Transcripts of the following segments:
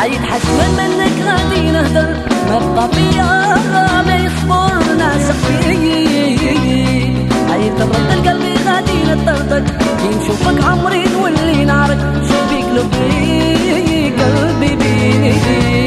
عيد حشمة منك غادي نهدر ما بقى فيا ما يصبر ناس فيك عيد تبرد قلبي غادي نطردك كي نشوفك عمري نولي نعرك شو بيك لبي قلبي بيك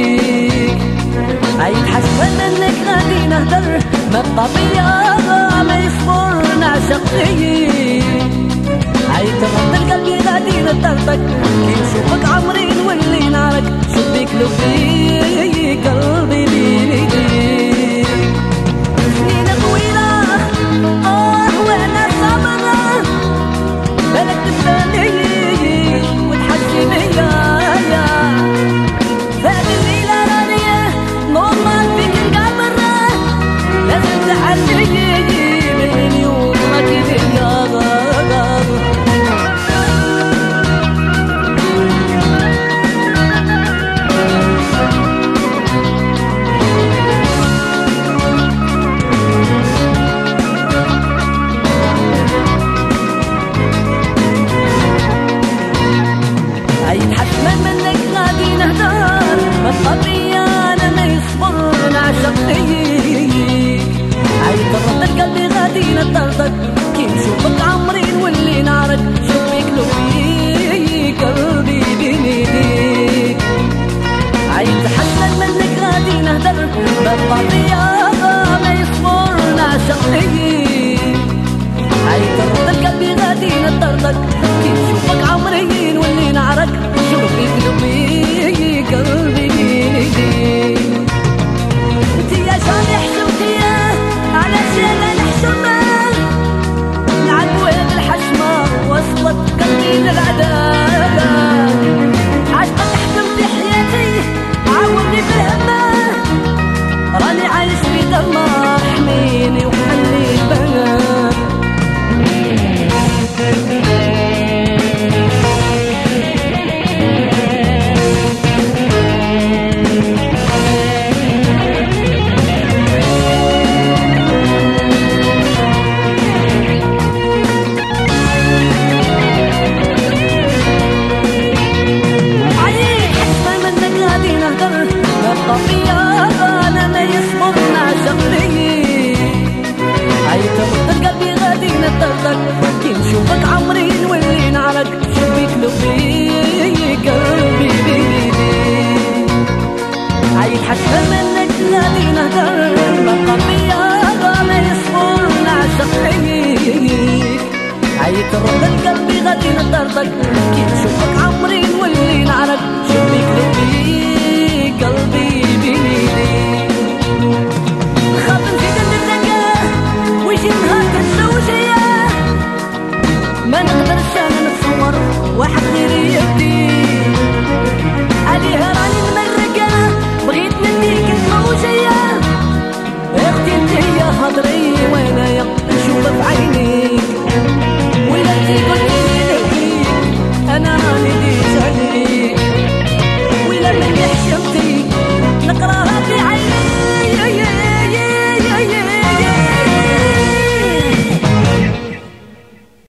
حتى منك نادي نهدر ما طبيعي